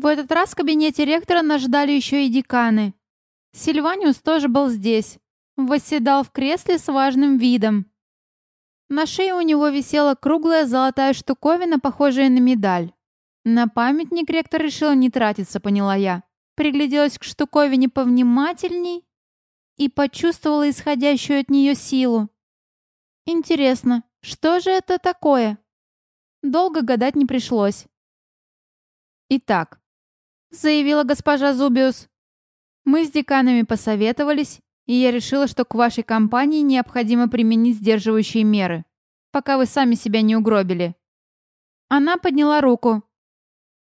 В этот раз в кабинете ректора нас ждали еще и деканы. Сильваниус тоже был здесь. Восседал в кресле с важным видом. На шее у него висела круглая золотая штуковина, похожая на медаль. На памятник ректор решил не тратиться, поняла я. Пригляделась к штуковине повнимательней и почувствовала исходящую от нее силу. Интересно, что же это такое? Долго гадать не пришлось. Итак, заявила госпожа Зубиус. Мы с деканами посоветовались, и я решила, что к вашей компании необходимо применить сдерживающие меры, пока вы сами себя не угробили. Она подняла руку.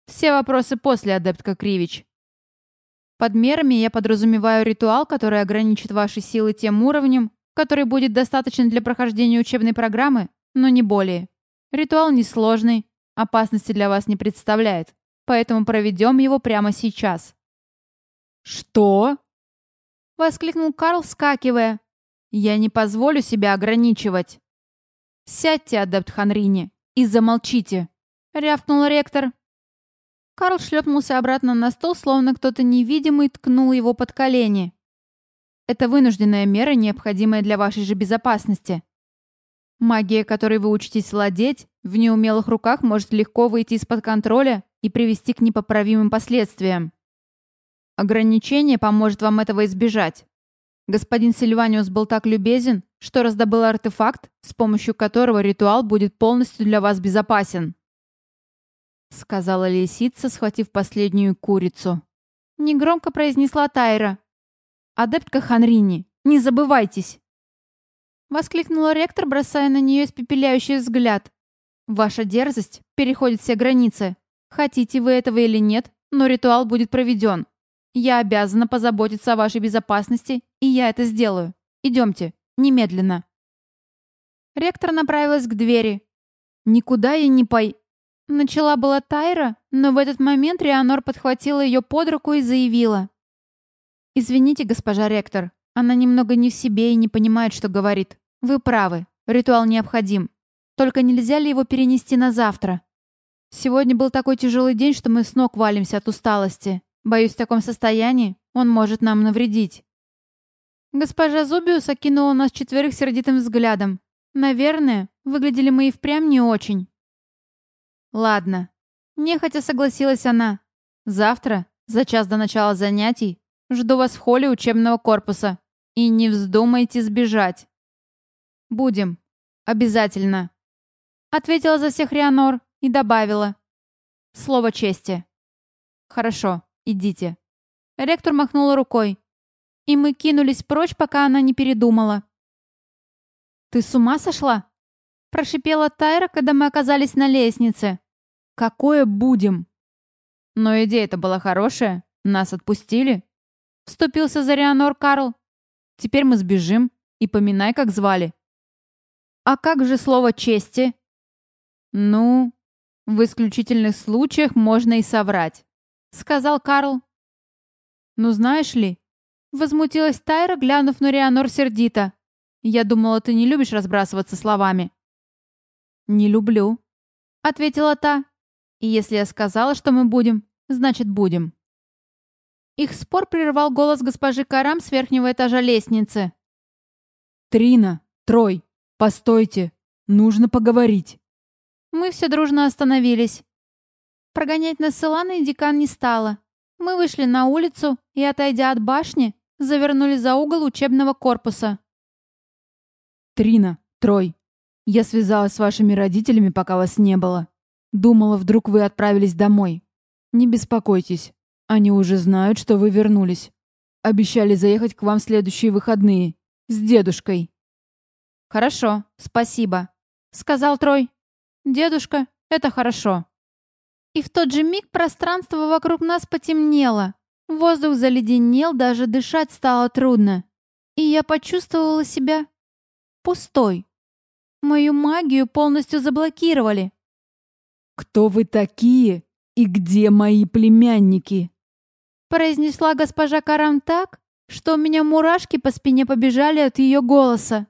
Все вопросы после, адептка Кривич. Под мерами я подразумеваю ритуал, который ограничит ваши силы тем уровнем, который будет достаточен для прохождения учебной программы, но не более. Ритуал несложный, опасности для вас не представляет поэтому проведем его прямо сейчас». «Что?» — воскликнул Карл, вскакивая. «Я не позволю себя ограничивать». «Сядьте, адепт Ханрини, и замолчите», — рявкнул ректор. Карл шлепнулся обратно на стол, словно кто-то невидимый ткнул его под колени. «Это вынужденная мера, необходимая для вашей же безопасности. Магия, которой вы учитесь владеть, в неумелых руках может легко выйти из-под контроля и привести к непоправимым последствиям. Ограничение поможет вам этого избежать. Господин Сильваниус был так любезен, что раздобыл артефакт, с помощью которого ритуал будет полностью для вас безопасен. Сказала лисица, схватив последнюю курицу. Негромко произнесла Тайра. «Адептка Ханрини, не забывайтесь!» Воскликнула ректор, бросая на нее испепеляющий взгляд. «Ваша дерзость переходит все границы. Хотите вы этого или нет, но ритуал будет проведен. Я обязана позаботиться о вашей безопасности, и я это сделаю. Идемте, немедленно». Ректор направилась к двери. «Никуда я не пой...» Начала была Тайра, но в этот момент Рианор подхватила ее под руку и заявила. «Извините, госпожа ректор, она немного не в себе и не понимает, что говорит. Вы правы, ритуал необходим. Только нельзя ли его перенести на завтра?» Сегодня был такой тяжелый день, что мы с ног валимся от усталости. Боюсь, в таком состоянии он может нам навредить. Госпожа Зубиус окинула нас четверых сердитым взглядом. Наверное, выглядели мы и впрямь не очень. Ладно. Нехотя согласилась она. Завтра, за час до начала занятий, жду вас в холле учебного корпуса. И не вздумайте сбежать. Будем. Обязательно. Ответила за всех Рианор и добавила. Слово чести. Хорошо, идите. Ректор махнула рукой. И мы кинулись прочь, пока она не передумала. «Ты с ума сошла?» Прошипела Тайра, когда мы оказались на лестнице. «Какое будем?» Но идея-то была хорошая. Нас отпустили. Вступился за Рианор Карл. Теперь мы сбежим. И поминай, как звали. А как же слово чести? Ну, в исключительных случаях можно и соврать», — сказал Карл. «Ну знаешь ли...» — возмутилась Тайра, глянув на Рианор сердито. «Я думала, ты не любишь разбрасываться словами». «Не люблю», — ответила та. «И если я сказала, что мы будем, значит будем». Их спор прервал голос госпожи Карам с верхнего этажа лестницы. «Трина, Трой, постойте, нужно поговорить». Мы все дружно остановились. Прогонять нас с Иланой декан не стала. Мы вышли на улицу и, отойдя от башни, завернули за угол учебного корпуса. «Трина, Трой, я связалась с вашими родителями, пока вас не было. Думала, вдруг вы отправились домой. Не беспокойтесь, они уже знают, что вы вернулись. Обещали заехать к вам в следующие выходные. С дедушкой». «Хорошо, спасибо», — сказал Трой. «Дедушка, это хорошо». И в тот же миг пространство вокруг нас потемнело. Воздух заледенел, даже дышать стало трудно. И я почувствовала себя пустой. Мою магию полностью заблокировали. «Кто вы такие и где мои племянники?» Произнесла госпожа Карам так, что у меня мурашки по спине побежали от ее голоса.